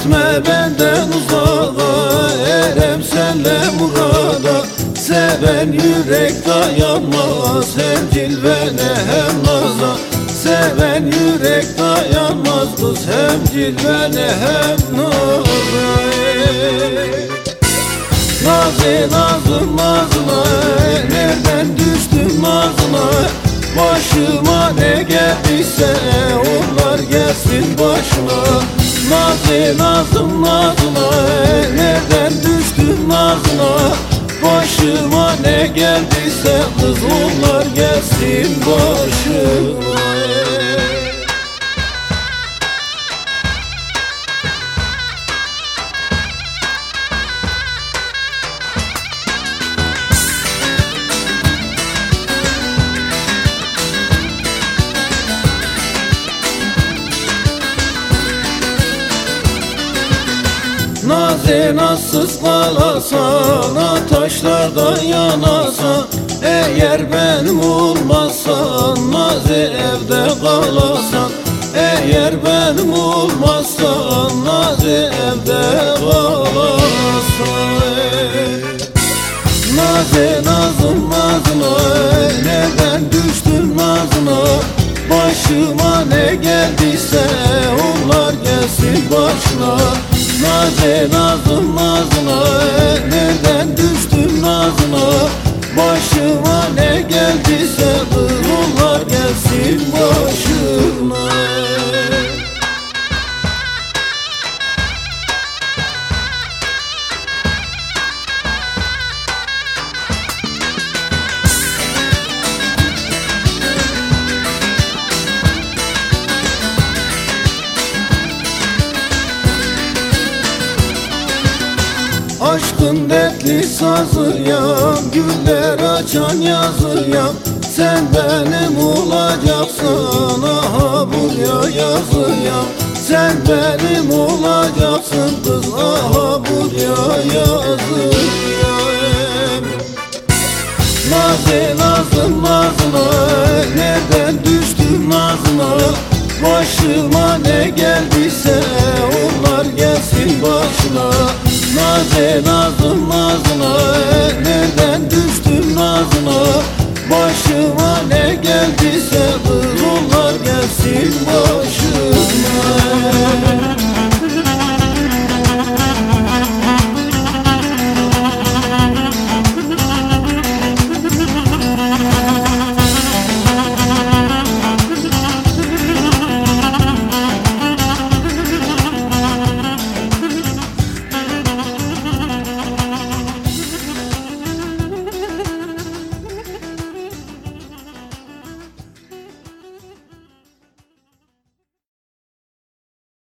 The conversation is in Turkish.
Gitme benden uzağa Erem senle murada. Seven yürek dayanmaz Hem cilvene hem naza. Seven yürek dayanmaz kız Hem cilvene hem naza. Nazı nazım nazına Nereden düştüm nazına? Başıma ne geldiyse başına Naze nazım nazına Nereden düştüm nazına Başıma ne geldiyse Kız onlar gelsin başıma Naze nasız kalasan taşlardan yanasan Eğer benim olmazsan Naze evde kalasan Eğer benim olmazsan Naze evde kalasan Naze nazım nazına Neden düştüm nazına? Başıma ne geldiyse Onlar gelsin başına Naze nazım nazına Nereden Aşkın dertli sazı ya Güller açan yazı ya. Sen benim olacaksın Aha buraya yazı ya. Sen benim olacaksın kız Aha buraya yazı ya. Naze nazım nazına Nereden Naze nazım nazına Nereden düştüm nazına Başıma ne geldi